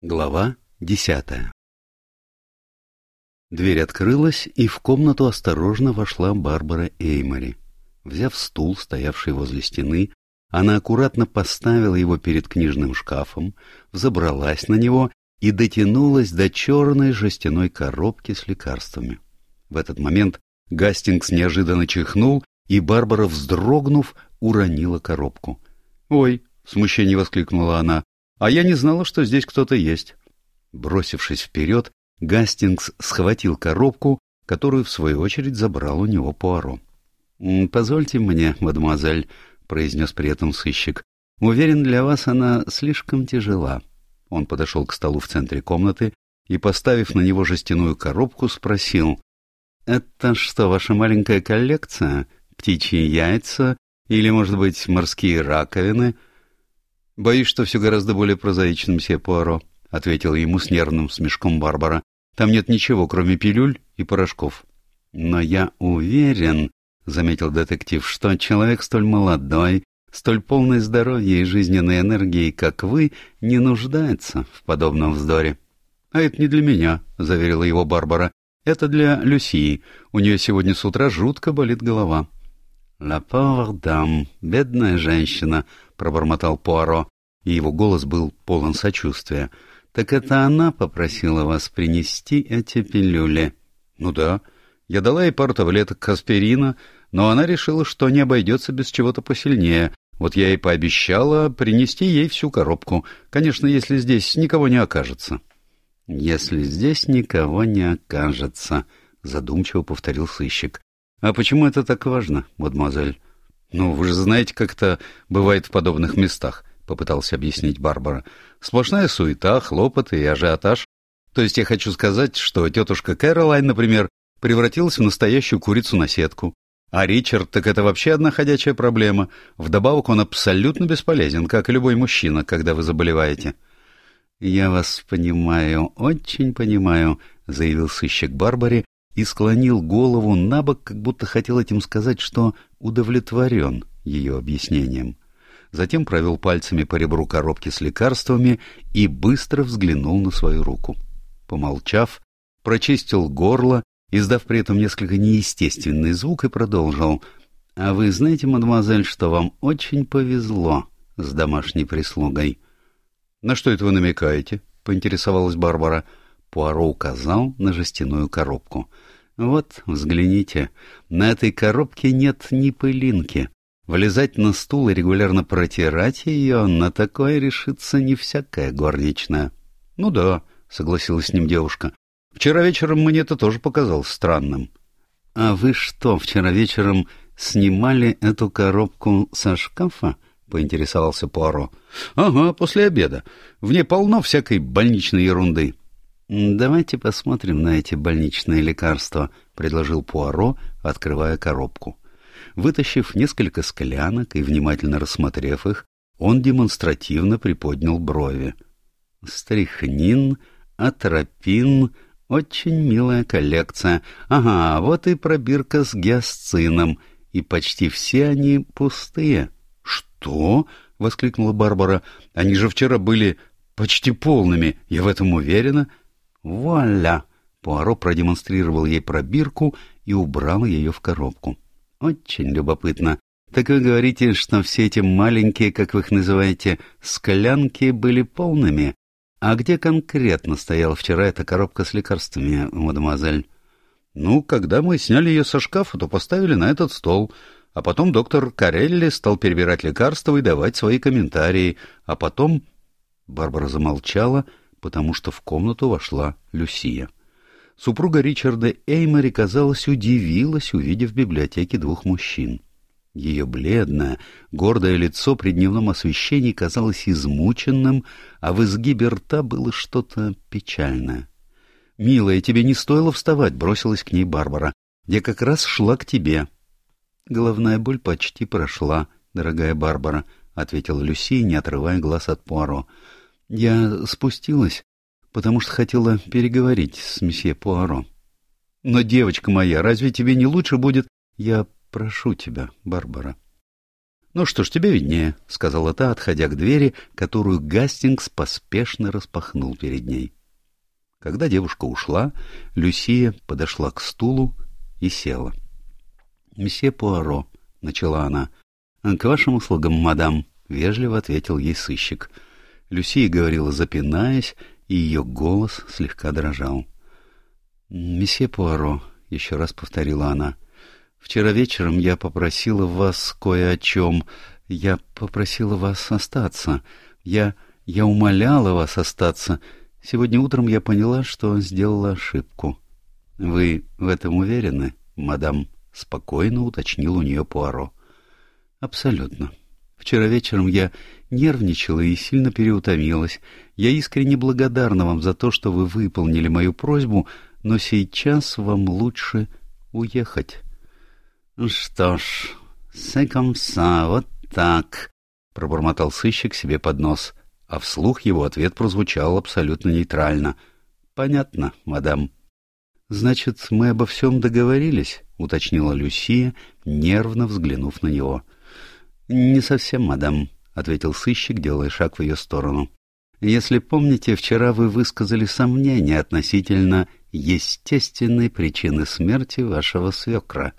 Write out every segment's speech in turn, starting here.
Глава десятая Дверь открылась, и в комнату осторожно вошла Барбара Эймори. Взяв стул, стоявший возле стены, она аккуратно поставила его перед книжным шкафом, взобралась на него и дотянулась до черной жестяной коробки с лекарствами. В этот момент Гастингс неожиданно чихнул, и Барбара, вздрогнув, уронила коробку. «Ой!» — в смущении воскликнула она. А я не знала, что здесь кто-то есть. Бросившись вперед, Гастингс схватил коробку, которую, в свою очередь, забрал у него Пуаро. «Позвольте мне, мадемуазель», — произнес при этом сыщик. «Уверен, для вас она слишком тяжела». Он подошел к столу в центре комнаты и, поставив на него жестяную коробку, спросил. «Это что, ваша маленькая коллекция? Птичьи яйца? Или, может быть, морские раковины?» — Боюсь, что все гораздо более прозаично, мсье Пуаро, — ответил ему с нервным смешком Барбара. — Там нет ничего, кроме пилюль и порошков. — Но я уверен, — заметил детектив, — что человек столь молодой, столь полный здоровья и жизненной энергии, как вы, не нуждается в подобном вздоре. — А это не для меня, — заверила его Барбара. — Это для Люсии. У нее сегодня с утра жутко болит голова. — «Ла pauvre dame, бедная женщина», — пробормотал Пуаро, и его голос был полон сочувствия. «Так это она попросила вас принести эти пилюли?» «Ну да. Я дала ей пару таблеток аспирина, но она решила, что не обойдется без чего-то посильнее. Вот я ей пообещала принести ей всю коробку. Конечно, если здесь никого не окажется». «Если здесь никого не окажется», — задумчиво повторил сыщик. «А почему это так важно, мадемуазель?» «Ну, вы же знаете, как это бывает в подобных местах», — попытался объяснить Барбара. «Сплошная суета, хлопоты и ажиотаж. То есть я хочу сказать, что тетушка Кэролайн, например, превратилась в настоящую курицу на сетку. А Ричард, так это вообще одна ходячая проблема. Вдобавок он абсолютно бесполезен, как и любой мужчина, когда вы заболеваете». «Я вас понимаю, очень понимаю», — заявил сыщик Барбаре и склонил голову на бок, как будто хотел этим сказать, что удовлетворен ее объяснением. Затем провел пальцами по ребру коробки с лекарствами и быстро взглянул на свою руку. Помолчав, прочистил горло, издав при этом несколько неестественный звук, и продолжил. — А вы знаете, мадемуазель, что вам очень повезло с домашней прислугой? — На что это вы намекаете? — поинтересовалась Барбара. Пуаро указал на жестяную коробку. Вот, взгляните, на этой коробке нет ни пылинки. Влезать на стул и регулярно протирать ее, на такое решится не всякая горничная. — Ну да, — согласилась с ним девушка. — Вчера вечером мне это тоже показалось странным. — А вы что, вчера вечером снимали эту коробку со шкафа? — поинтересовался Пуаро. — Ага, после обеда. В ней полно всякой больничной ерунды. «Давайте посмотрим на эти больничные лекарства», — предложил Пуаро, открывая коробку. Вытащив несколько склянок и внимательно рассмотрев их, он демонстративно приподнял брови. «Стрихнин, атропин, очень милая коллекция. Ага, вот и пробирка с гиасцином, и почти все они пустые». «Что?» — воскликнула Барбара. «Они же вчера были почти полными, я в этом уверена». «Вуаля!» Пуаро продемонстрировал ей пробирку и убрал ее в коробку. «Очень любопытно. Так вы говорите, что все эти маленькие, как вы их называете, склянки были полными? А где конкретно стояла вчера эта коробка с лекарствами, мадемуазель?» «Ну, когда мы сняли ее со шкафа, то поставили на этот стол». А потом доктор Карелли стал перебирать лекарства и давать свои комментарии. А потом... Барбара замолчала, потому что в комнату вошла Люсия. Супруга Ричарда Эймори, казалось, удивилась, увидев в библиотеке двух мужчин. Ее бледное, гордое лицо при дневном освещении казалось измученным, а в изгибе рта было что-то печальное. «Милая, тебе не стоило вставать», — бросилась к ней Барбара. «Я как раз шла к тебе». «Головная боль почти прошла, дорогая Барбара», — ответила Люсия, не отрывая глаз от Пуаро. Я спустилась, потому что хотела переговорить с месье Пуаро. Но, девочка моя, разве тебе не лучше будет... Я прошу тебя, Барбара. «Ну что ж, тебе виднее», — сказала та, отходя к двери, которую Гастингс поспешно распахнул перед ней. Когда девушка ушла, Люсия подошла к стулу и села. «Месье Пуаро», — начала она. «К вашим услугам, мадам», — вежливо ответил ей сыщик. Люсия говорила, запинаясь, и ее голос слегка дрожал. «Месье Пуаро», — еще раз повторила она, — «вчера вечером я попросила вас кое о чем. Я попросила вас остаться. Я... я умоляла вас остаться. Сегодня утром я поняла, что сделала ошибку. Вы в этом уверены, мадам?» — спокойно уточнил у нее Пуаро. «Абсолютно. Вчера вечером я нервничала и сильно переутомилась. Я искренне благодарна вам за то, что вы выполнили мою просьбу, но сейчас вам лучше уехать». «Что ж, секомса, вот так», — пробормотал сыщик себе под нос, а вслух его ответ прозвучал абсолютно нейтрально. «Понятно, мадам». «Значит, мы обо всем договорились?» — уточнила Люсия, нервно взглянув на него. «Не совсем, мадам», — ответил сыщик, делая шаг в ее сторону. «Если помните, вчера вы высказали сомнения относительно естественной причины смерти вашего свекра.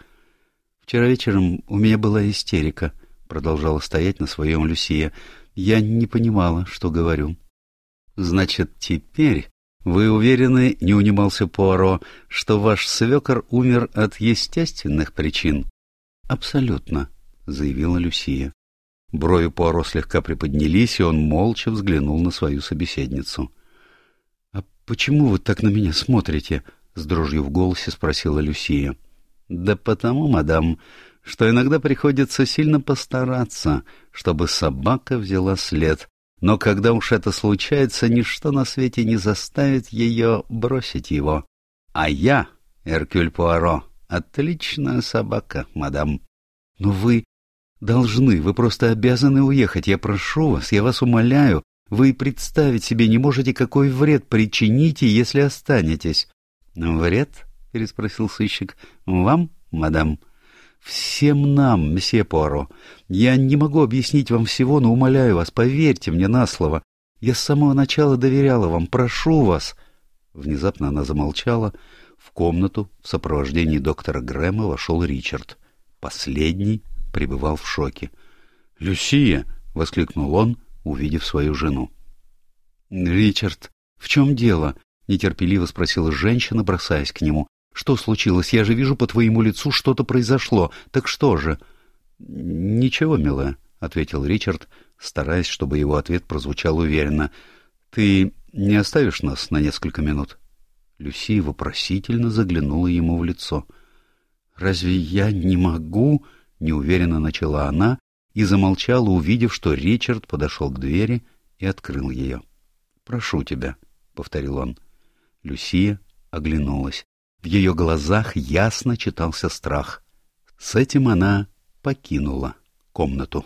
Вчера вечером у меня была истерика», — продолжала стоять на своем Люсия. «Я не понимала, что говорю». «Значит, теперь «Вы уверены, — не унимался Пуаро, — что ваш свекор умер от естественных причин?» «Абсолютно», — заявила Люсия. Брови Пуаро слегка приподнялись, и он молча взглянул на свою собеседницу. «А почему вы так на меня смотрите?» — с дрожью в голосе спросила Люсия. «Да потому, мадам, что иногда приходится сильно постараться, чтобы собака взяла след, но когда уж это случается, ничто на свете не заставит ее бросить его. А я, Эркюль Пуаро, отличная собака, мадам. Но вы должны, вы просто обязаны уехать. Я прошу вас, я вас умоляю. Вы представить себе не можете, какой вред причините, если останетесь. — Вред? — переспросил сыщик. — Вам, мадам? — Всем нам, месье Пуаро. Я не могу объяснить вам всего, но умоляю вас, поверьте мне на слово. Я с самого начала доверяла вам, прошу вас. Внезапно она замолчала. В комнату в сопровождении доктора Грэма вошел Ричард. Последний пребывал в шоке. «Люсия!» — воскликнул он, увидев свою жену. «Ричард, в чем дело?» — нетерпеливо спросила женщина, бросаясь к нему. Что случилось? Я же вижу по твоему лицу, что-то произошло. Так что же? — Ничего, милая, — ответил Ричард, стараясь, чтобы его ответ прозвучал уверенно. — Ты не оставишь нас на несколько минут? Люси вопросительно заглянула ему в лицо. — Разве я не могу? — неуверенно начала она и замолчала, увидев, что Ричард подошел к двери и открыл ее. — Прошу тебя, — повторил он. Люсия оглянулась. В ее глазах ясно читался страх. С этим она покинула комнату.